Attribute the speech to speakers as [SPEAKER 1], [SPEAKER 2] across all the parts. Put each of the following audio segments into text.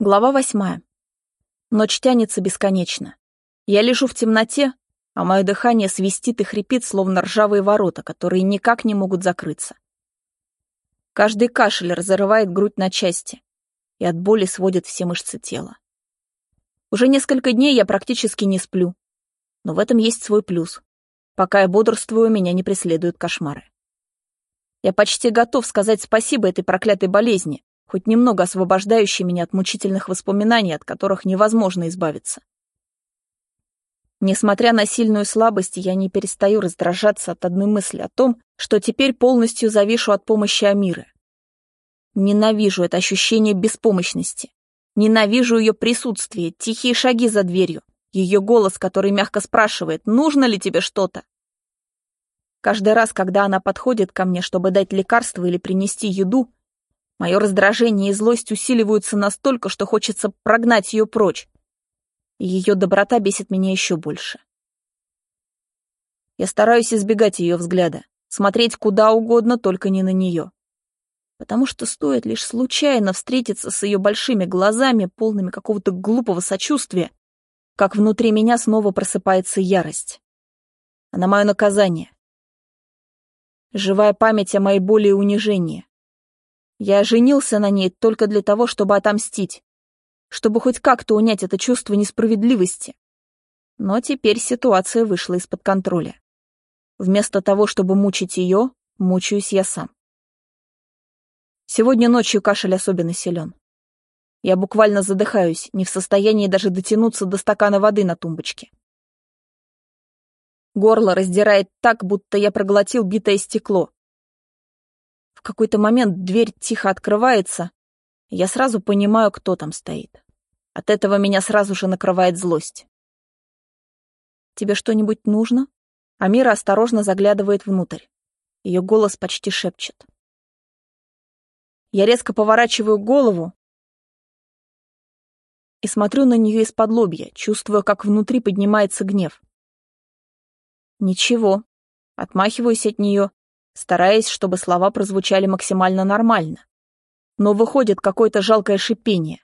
[SPEAKER 1] Глава восьмая. Ночь тянется бесконечно. Я лежу в темноте, а мое дыхание свистит и хрипит, словно ржавые ворота, которые никак не могут закрыться. Каждый кашель разрывает грудь на части, и от боли сводит все мышцы тела. Уже несколько дней я практически не сплю, но в этом есть свой плюс. Пока я бодрствую, меня не преследуют кошмары. Я почти готов сказать спасибо этой проклятой болезни, хоть немного освобождающий меня от мучительных воспоминаний, от которых невозможно избавиться. Несмотря на сильную слабость, я не перестаю раздражаться от одной мысли о том, что теперь полностью завишу от помощи Амиры. Ненавижу это ощущение беспомощности. Ненавижу ее присутствие, тихие шаги за дверью, ее голос, который мягко спрашивает, нужно ли тебе что-то. Каждый раз, когда она подходит ко мне, чтобы дать лекарство или принести еду, Мое раздражение и злость усиливаются настолько, что хочется прогнать ее прочь. Ее доброта бесит меня еще больше. Я стараюсь избегать ее взгляда, смотреть куда угодно, только не на нее. Потому что стоит лишь случайно встретиться с ее большими глазами, полными какого-то глупого сочувствия, как внутри меня снова просыпается ярость. Она мое наказание. Живая память о моей боли и унижении. Я женился на ней только для того, чтобы отомстить, чтобы хоть как-то унять это чувство несправедливости. Но теперь ситуация вышла из-под контроля. Вместо того, чтобы мучить ее, мучаюсь я сам. Сегодня ночью кашель особенно силен. Я буквально задыхаюсь, не в состоянии даже дотянуться до стакана воды на тумбочке. Горло раздирает так, будто я проглотил битое стекло, в какой-то момент дверь тихо открывается, я сразу понимаю, кто там стоит. От этого меня сразу же накрывает злость. «Тебе что-нибудь нужно?» Амира осторожно заглядывает внутрь. Ее голос почти шепчет. Я резко поворачиваю голову и смотрю на нее из-под лобья, чувствуя, как внутри поднимается гнев. Ничего. Отмахиваюсь от нее стараясь, чтобы слова прозвучали максимально нормально. Но выходит какое-то жалкое шипение.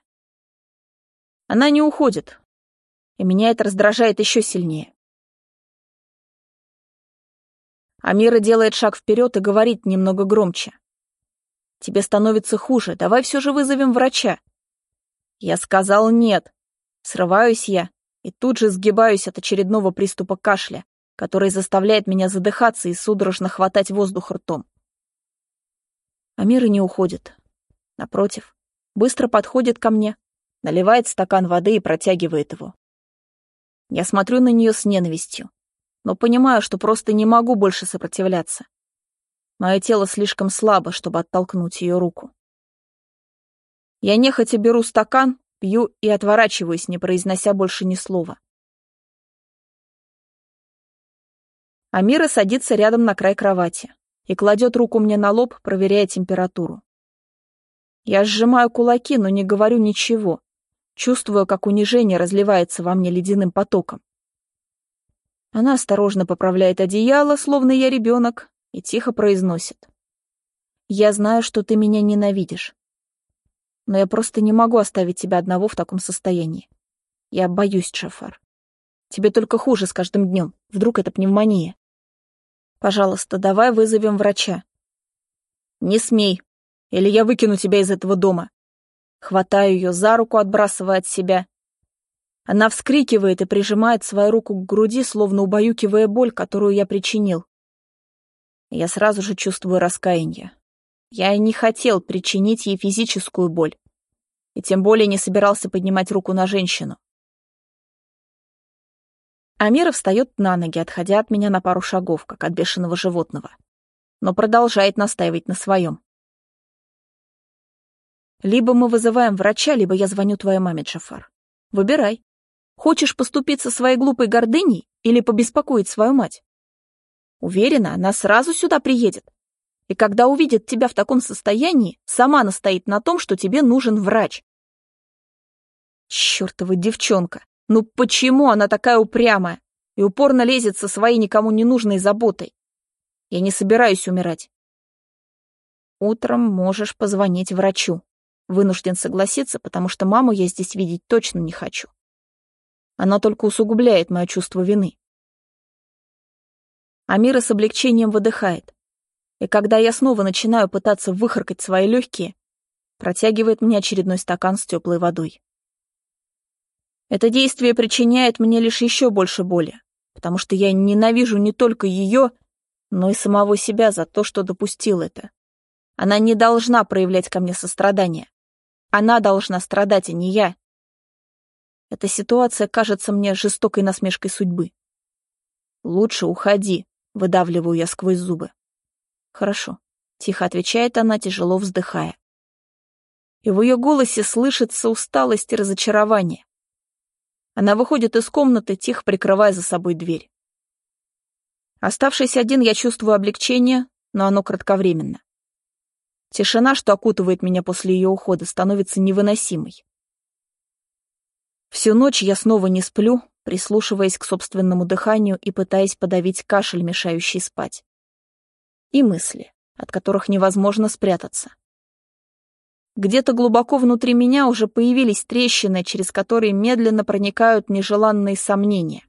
[SPEAKER 1] Она не уходит, и меня это раздражает еще сильнее. Амира делает шаг вперед и говорит немного громче. «Тебе становится хуже, давай все же вызовем врача». Я сказал нет. Срываюсь я и тут же сгибаюсь от очередного приступа кашля, который заставляет меня задыхаться и судорожно хватать воздух ртом. Амира не уходит. Напротив, быстро подходит ко мне, наливает стакан воды и протягивает его. Я смотрю на нее с ненавистью, но понимаю, что просто не могу больше сопротивляться. Мое тело слишком слабо, чтобы оттолкнуть ее руку. Я нехотя беру стакан, пью и отворачиваюсь, не произнося больше ни слова. Амира садится рядом на край кровати и кладет руку мне на лоб, проверяя температуру. Я сжимаю кулаки, но не говорю ничего, чувствую, как унижение разливается во мне ледяным потоком. Она осторожно поправляет одеяло, словно я ребенок, и тихо произносит. «Я знаю, что ты меня ненавидишь. Но я просто не могу оставить тебя одного в таком состоянии. Я боюсь, Джафар. Тебе только хуже с каждым днем. Вдруг это пневмония?» Пожалуйста, давай вызовем врача. Не смей, или я выкину тебя из этого дома. Хватаю ее за руку, отбрасывая от себя. Она вскрикивает и прижимает свою руку к груди, словно убаюкивая боль, которую я причинил. Я сразу же чувствую раскаяние. Я и не хотел причинить ей физическую боль, и тем более не собирался поднимать руку на женщину. Амира встает на ноги, отходя от меня на пару шагов, как от бешеного животного, но продолжает настаивать на своем. Либо мы вызываем врача, либо я звоню твоей маме, Джафар. Выбирай. Хочешь поступиться своей глупой гордыней или побеспокоить свою мать? Уверена, она сразу сюда приедет. И когда увидит тебя в таком состоянии, сама настоит на том, что тебе нужен врач. Чёртова девчонка. Ну почему она такая упрямая и упорно лезет со своей никому не нужной заботой? Я не собираюсь умирать. Утром можешь позвонить врачу. Вынужден согласиться, потому что маму я здесь видеть точно не хочу. Она только усугубляет мое чувство вины. Амира с облегчением выдыхает. И когда я снова начинаю пытаться выхаркать свои легкие, протягивает мне очередной стакан с теплой водой. Это действие причиняет мне лишь еще больше боли, потому что я ненавижу не только ее, но и самого себя за то, что допустил это. Она не должна проявлять ко мне сострадание. Она должна страдать, а не я. Эта ситуация кажется мне жестокой насмешкой судьбы. «Лучше уходи», — выдавливаю я сквозь зубы. «Хорошо», — тихо отвечает она, тяжело вздыхая. И в ее голосе слышится усталость и разочарование. Она выходит из комнаты, тихо прикрывая за собой дверь. Оставшись один, я чувствую облегчение, но оно кратковременно. Тишина, что окутывает меня после ее ухода, становится невыносимой. Всю ночь я снова не сплю, прислушиваясь к собственному дыханию и пытаясь подавить кашель, мешающий спать. И мысли, от которых невозможно спрятаться. Где-то глубоко внутри меня уже появились трещины, через которые медленно проникают нежеланные сомнения.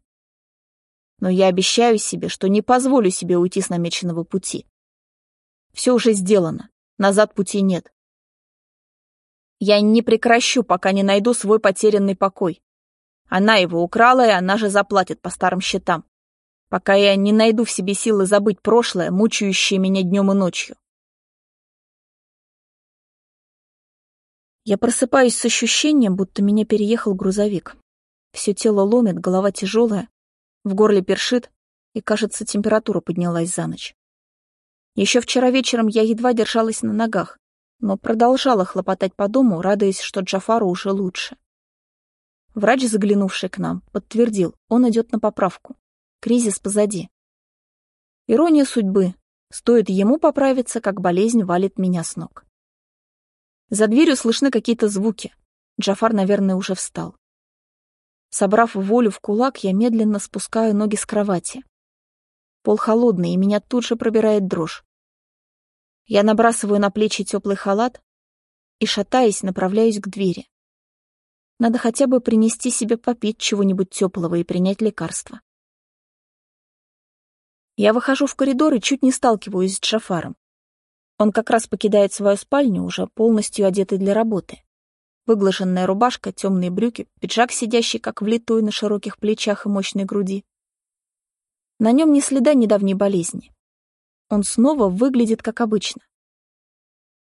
[SPEAKER 1] Но я обещаю себе, что не позволю себе уйти с намеченного пути. Все уже сделано. Назад пути нет. Я не прекращу, пока не найду свой потерянный покой. Она его украла, и она же заплатит по старым счетам. Пока я не найду в себе силы забыть прошлое, мучающее меня днем и ночью. Я просыпаюсь с ощущением, будто меня переехал грузовик. Все тело ломит, голова тяжелая, в горле першит, и, кажется, температура поднялась за ночь. Еще вчера вечером я едва держалась на ногах, но продолжала хлопотать по дому, радуясь, что Джафару уже лучше. Врач, заглянувший к нам, подтвердил, он идет на поправку. Кризис позади. Ирония судьбы. Стоит ему поправиться, как болезнь валит меня с ног. За дверью слышны какие-то звуки. Джафар, наверное, уже встал. Собрав волю в кулак, я медленно спускаю ноги с кровати. Пол холодный, и меня тут же пробирает дрожь. Я набрасываю на плечи теплый халат и, шатаясь, направляюсь к двери. Надо хотя бы принести себе попить чего-нибудь теплого и принять лекарство. Я выхожу в коридор и чуть не сталкиваюсь с Джафаром. Он как раз покидает свою спальню, уже полностью одетый для работы. Выглаженная рубашка, темные брюки, пиджак, сидящий как влитой на широких плечах и мощной груди. На нем ни следа недавней болезни. Он снова выглядит как обычно.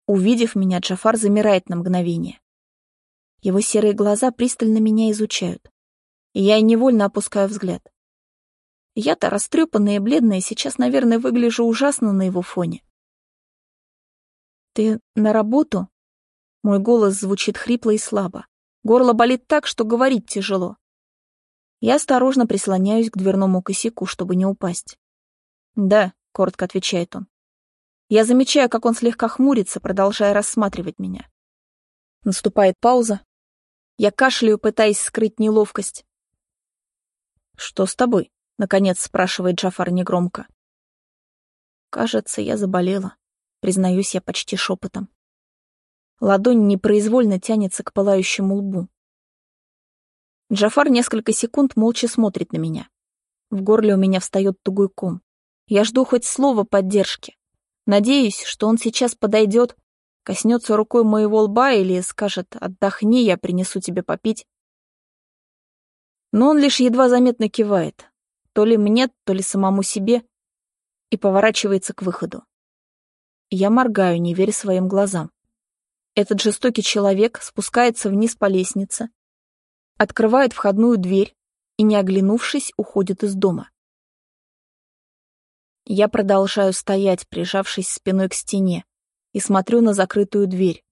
[SPEAKER 1] Увидев меня, Джафар замирает на мгновение. Его серые глаза пристально меня изучают, и я невольно опускаю взгляд. Я-то растрепанная и бледная сейчас, наверное, выгляжу ужасно на его фоне. «Ты на работу?» Мой голос звучит хрипло и слабо. Горло болит так, что говорить тяжело. Я осторожно прислоняюсь к дверному косяку, чтобы не упасть. «Да», — коротко отвечает он. Я замечаю, как он слегка хмурится, продолжая рассматривать меня. Наступает пауза. Я кашляю, пытаясь скрыть неловкость. «Что с тобой?» — наконец спрашивает Джафар негромко. «Кажется, я заболела», — признаюсь я почти шепотом. Ладонь непроизвольно тянется к пылающему лбу. Джафар несколько секунд молча смотрит на меня. В горле у меня встает тугой ком. Я жду хоть слова поддержки. Надеюсь, что он сейчас подойдет, коснется рукой моего лба или скажет «отдохни, я принесу тебе попить». Но он лишь едва заметно кивает, то ли мне, то ли самому себе, и поворачивается к выходу. Я моргаю, не веря своим глазам. Этот жестокий человек спускается вниз по лестнице, открывает входную дверь и, не оглянувшись, уходит из дома. Я продолжаю стоять, прижавшись спиной к стене, и смотрю на закрытую дверь.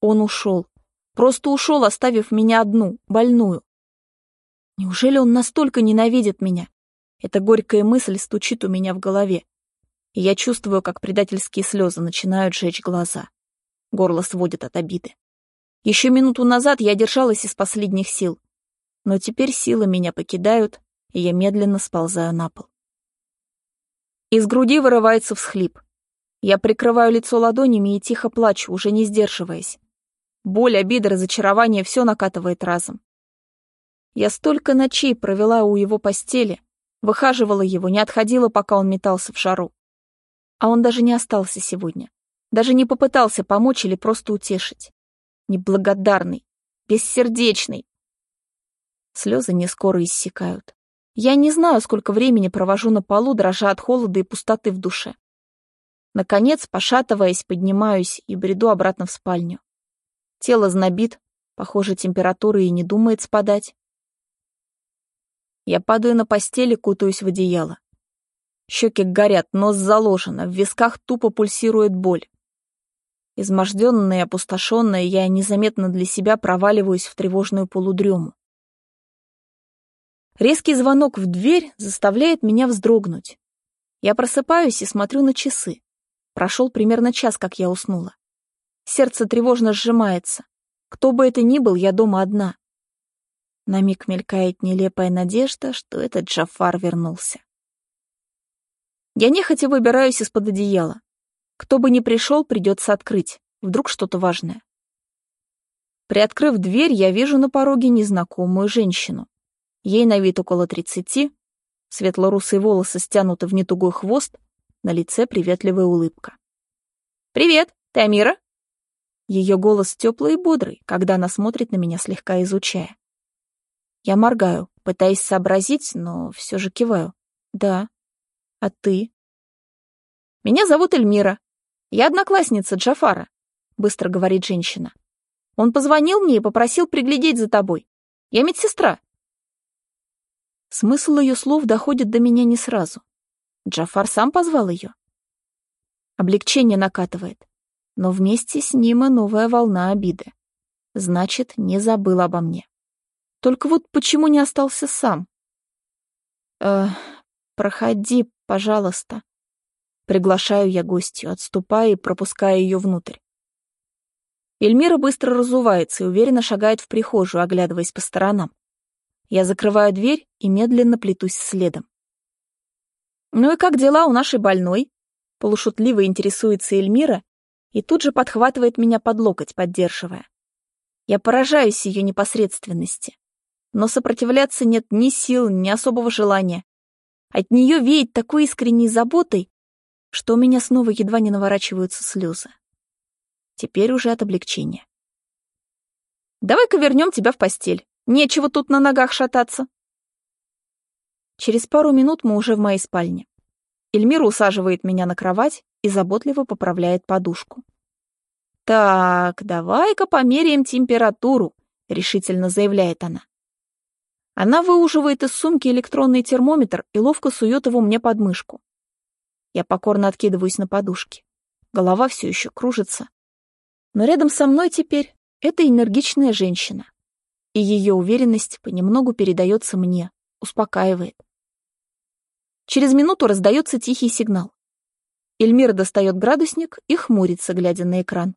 [SPEAKER 1] Он ушел. Просто ушел, оставив меня одну, больную. Неужели он настолько ненавидит меня? Эта горькая мысль стучит у меня в голове. И я чувствую, как предательские слезы начинают жечь глаза. Горло сводит от обиды. Еще минуту назад я держалась из последних сил, но теперь силы меня покидают, и я медленно сползаю на пол. Из груди вырывается всхлип. Я прикрываю лицо ладонями и тихо плачу, уже не сдерживаясь. Боль, обида, разочарование — все накатывает разом. Я столько ночей провела у его постели, выхаживала его, не отходила, пока он метался в шару. А он даже не остался сегодня. Даже не попытался помочь или просто утешить. Неблагодарный, бессердечный. Слезы не скоро иссякают. Я не знаю, сколько времени провожу на полу, дрожа от холода и пустоты в душе. Наконец, пошатываясь, поднимаюсь и бреду обратно в спальню. Тело знобит, похоже, температура и не думает спадать. Я падаю на постели, кутаюсь в одеяло. Щеки горят, нос заложено, в висках тупо пульсирует боль. Изможденная и опустошенная, я незаметно для себя проваливаюсь в тревожную полудрему. Резкий звонок в дверь заставляет меня вздрогнуть. Я просыпаюсь и смотрю на часы. Прошел примерно час, как я уснула. Сердце тревожно сжимается. Кто бы это ни был, я дома одна. На миг мелькает нелепая надежда, что этот Джафар вернулся. Я нехотя выбираюсь из-под одеяла. Кто бы ни пришел, придется открыть. Вдруг что-то важное. Приоткрыв дверь, я вижу на пороге незнакомую женщину. Ей на вид около тридцати, светло-русые волосы стянуты в нетугой хвост, на лице приветливая улыбка. «Привет, ты Амира?» Ее голос теплый и бодрый, когда она смотрит на меня, слегка изучая. Я моргаю, пытаясь сообразить, но все же киваю. «Да. А ты?» «Меня зовут Эльмира. Я одноклассница Джафара», — быстро говорит женщина. «Он позвонил мне и попросил приглядеть за тобой. Я медсестра». Смысл ее слов доходит до меня не сразу. Джафар сам позвал ее. Облегчение накатывает, но вместе с ним и новая волна обиды. Значит, не забыл обо мне. Только вот почему не остался сам? Э, проходи, пожалуйста. Приглашаю я гостью, отступая и пропуская ее внутрь. Эльмира быстро разувается и уверенно шагает в прихожую, оглядываясь по сторонам. Я закрываю дверь и медленно плетусь следом. «Ну и как дела у нашей больной?» Полушутливо интересуется Эльмира и тут же подхватывает меня под локоть, поддерживая. Я поражаюсь ее непосредственности. Но сопротивляться нет ни сил, ни особого желания. От нее веет такой искренней заботой, что у меня снова едва не наворачиваются слезы. Теперь уже от облегчения. «Давай-ка вернем тебя в постель. Нечего тут на ногах шататься», Через пару минут мы уже в моей спальне. Эльмира усаживает меня на кровать и заботливо поправляет подушку. «Так, давай-ка померяем температуру», — решительно заявляет она. Она выуживает из сумки электронный термометр и ловко сует его мне под мышку. Я покорно откидываюсь на подушке. Голова все еще кружится. Но рядом со мной теперь эта энергичная женщина. И ее уверенность понемногу передается мне, успокаивает. Через минуту раздается тихий сигнал. Эльмира достает градусник и хмурится, глядя на экран.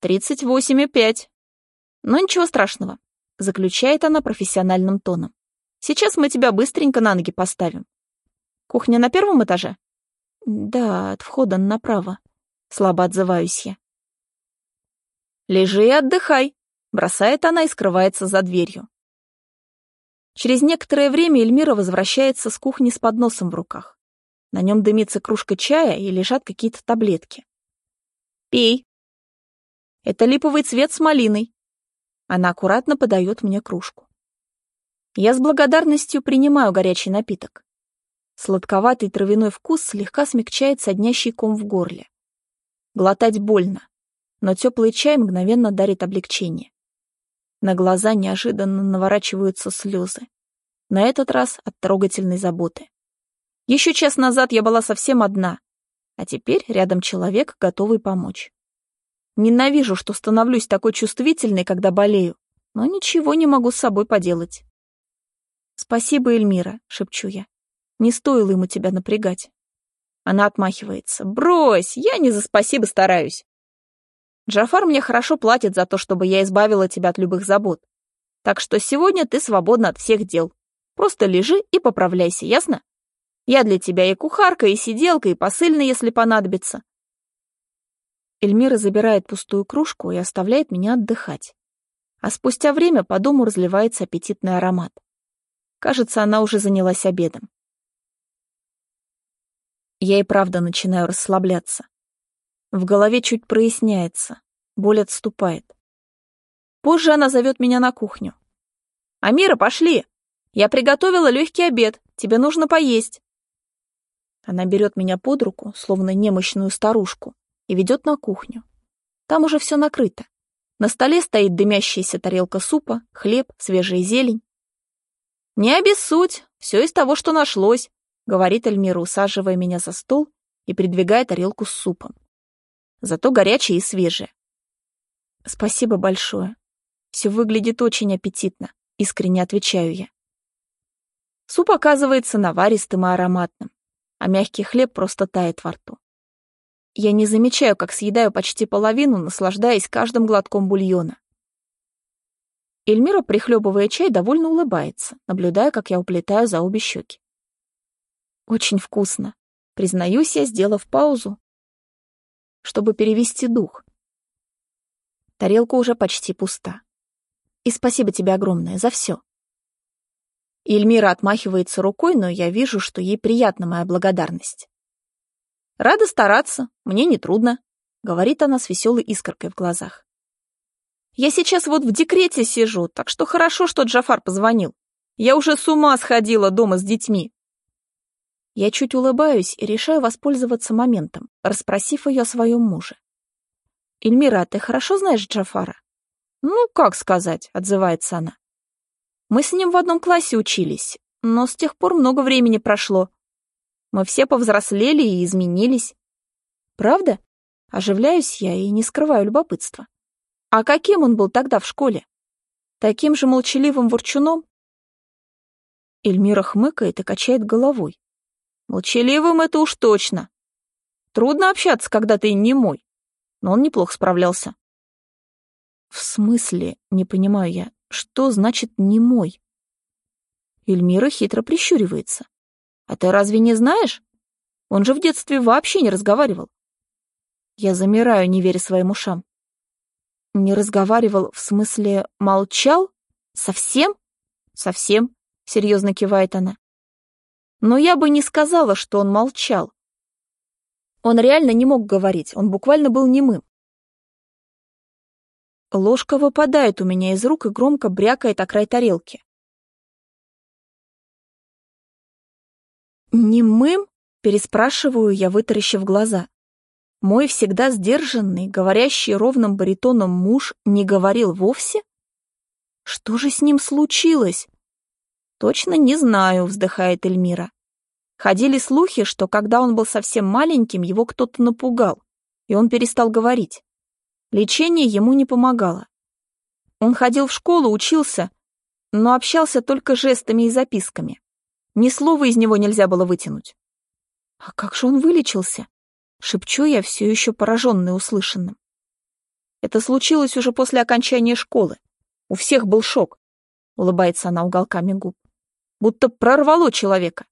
[SPEAKER 1] «Тридцать восемь и пять». «Но ничего страшного», — заключает она профессиональным тоном. «Сейчас мы тебя быстренько на ноги поставим». «Кухня на первом этаже?» «Да, от входа направо», — слабо отзываюсь я. «Лежи и отдыхай», — бросает она и скрывается за дверью. Через некоторое время Эльмира возвращается с кухни с подносом в руках. На нем дымится кружка чая и лежат какие-то таблетки. «Пей!» «Это липовый цвет с малиной». Она аккуратно подает мне кружку. Я с благодарностью принимаю горячий напиток. Сладковатый травяной вкус слегка смягчает соднящий ком в горле. Глотать больно, но теплый чай мгновенно дарит облегчение. На глаза неожиданно наворачиваются слезы. На этот раз от трогательной заботы. Еще час назад я была совсем одна, а теперь рядом человек, готовый помочь. Ненавижу, что становлюсь такой чувствительной, когда болею, но ничего не могу с собой поделать. «Спасибо, Эльмира», — шепчу я. «Не стоило ему тебя напрягать». Она отмахивается. «Брось, я не за спасибо стараюсь. Джафар мне хорошо платит за то, чтобы я избавила тебя от любых забот. Так что сегодня ты свободна от всех дел. Просто лежи и поправляйся, ясно? Я для тебя и кухарка, и сиделка, и посыльный, если понадобится. Эльмира забирает пустую кружку и оставляет меня отдыхать. А спустя время по дому разливается аппетитный аромат. Кажется, она уже занялась обедом. Я и правда начинаю расслабляться. В голове чуть проясняется, боль отступает. Позже она зовет меня на кухню. «Амира, пошли! Я приготовила легкий обед, тебе нужно поесть». Она берет меня под руку, словно немощную старушку, и ведет на кухню. Там уже все накрыто. На столе стоит дымящаяся тарелка супа, хлеб, свежая зелень. «Не обессудь, все из того, что нашлось», — говорит Эльмира, усаживая меня за стол и придвигая тарелку с супом. Зато горячая и свежая. «Спасибо большое. Все выглядит очень аппетитно», — искренне отвечаю я. Суп оказывается наваристым и ароматным, а мягкий хлеб просто тает во рту. Я не замечаю, как съедаю почти половину, наслаждаясь каждым глотком бульона. Эльмира, прихлебывая чай, довольно улыбается, наблюдая, как я уплетаю за обе щеки. Очень вкусно. Признаюсь я, сделав паузу, чтобы перевести дух. Тарелка уже почти пуста. И спасибо тебе огромное за все. Эльмира отмахивается рукой, но я вижу, что ей приятна моя благодарность. «Рада стараться, мне не трудно», — говорит она с веселой искоркой в глазах. «Я сейчас вот в декрете сижу, так что хорошо, что Джафар позвонил. Я уже с ума сходила дома с детьми». Я чуть улыбаюсь и решаю воспользоваться моментом, расспросив ее о своем муже. «Эльмира, ты хорошо знаешь Джафара?» «Ну, как сказать», — отзывается она. «Мы с ним в одном классе учились, но с тех пор много времени прошло. Мы все повзрослели и изменились. Правда? Оживляюсь я и не скрываю любопытства. А каким он был тогда в школе? Таким же молчаливым ворчуном? Эльмира хмыкает и качает головой. Молчаливым это уж точно. Трудно общаться, когда ты не мой. Но он неплохо справлялся. В смысле, не понимаю я, что значит «не мой»? Эльмира хитро прищуривается. А ты разве не знаешь? Он же в детстве вообще не разговаривал. Я замираю, не веря своим ушам. Не разговаривал, в смысле, молчал? Совсем? Совсем, серьезно кивает она. Но я бы не сказала, что он молчал. Он реально не мог говорить, он буквально был немым. Ложка выпадает у меня из рук и громко брякает о край тарелки. «Немым?» — переспрашиваю я, вытаращив глаза. Мой всегда сдержанный, говорящий ровным баритоном муж не говорил вовсе? Что же с ним случилось? Точно не знаю, вздыхает Эльмира. Ходили слухи, что когда он был совсем маленьким, его кто-то напугал, и он перестал говорить. Лечение ему не помогало. Он ходил в школу, учился, но общался только жестами и записками. Ни слова из него нельзя было вытянуть. А как же он вылечился? Шепчу я, все еще пораженный услышанным. Это случилось уже после окончания школы. У всех был шок. Улыбается она уголками губ. Будто прорвало человека.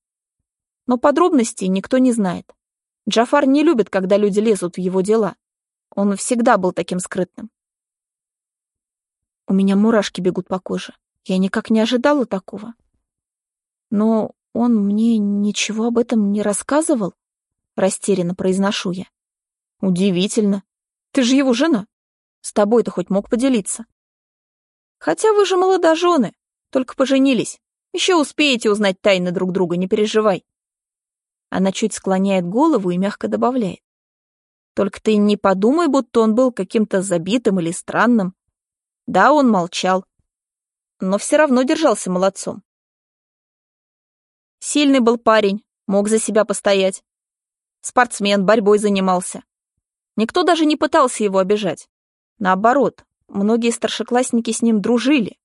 [SPEAKER 1] Но подробностей никто не знает. Джафар не любит, когда люди лезут в его дела. Он всегда был таким скрытным. У меня мурашки бегут по коже. Я никак не ожидала такого. Но он мне ничего об этом не рассказывал? Растерянно произношу я. Удивительно. Ты же его жена. С тобой-то хоть мог поделиться. Хотя вы же молодожены, только поженились. Еще успеете узнать тайны друг друга, не переживай. Она чуть склоняет голову и мягко добавляет. Только ты не подумай, будто он был каким-то забитым или странным. Да, он молчал, но все равно держался молодцом. Сильный был парень, мог за себя постоять. Спортсмен, борьбой занимался. Никто даже не пытался его обижать. Наоборот, многие старшеклассники с ним дружили.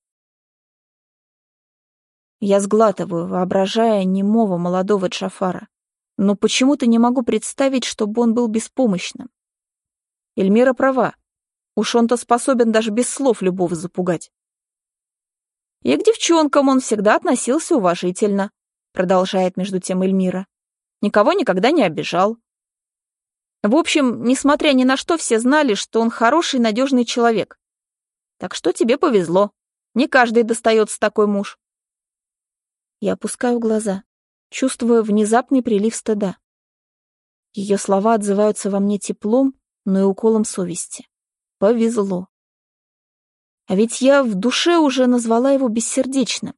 [SPEAKER 1] Я сглатываю, воображая немого молодого Джафара, но почему-то не могу представить, чтобы он был беспомощным. Эльмира права. Уж он-то способен даже без слов любого запугать. И к девчонкам он всегда относился уважительно, продолжает между тем Эльмира. Никого никогда не обижал. В общем, несмотря ни на что, все знали, что он хороший, надежный человек. Так что тебе повезло. Не каждый достается такой муж. Я опускаю глаза, чувствуя внезапный прилив стыда. Ее слова отзываются во мне теплом, но и уколом совести. Повезло. А ведь я в душе уже назвала его бессердечным.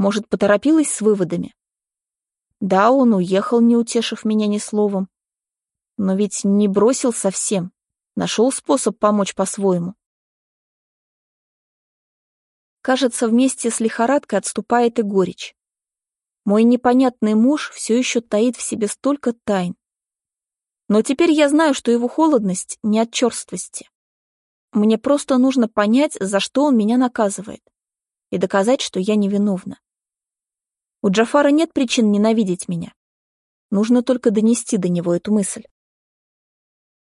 [SPEAKER 1] Может, поторопилась с выводами? Да, он уехал, не утешив меня ни словом. Но ведь не бросил совсем. Нашел способ помочь по-своему. Кажется, вместе с лихорадкой отступает и горечь. Мой непонятный муж все еще таит в себе столько тайн. Но теперь я знаю, что его холодность не от черствости. Мне просто нужно понять, за что он меня наказывает, и доказать, что я невиновна. У Джафара нет причин ненавидеть меня. Нужно только донести до него эту мысль.